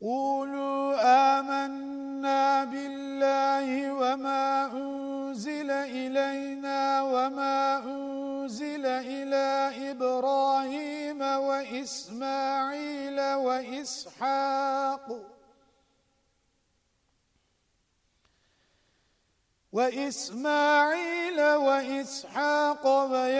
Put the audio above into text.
قولوا آمنا بالله وما أنزل إلينا وما أنزل إلى إبراهيم وإسماعيل وإسحاق وإسماعيل وإسحاق ويعقوب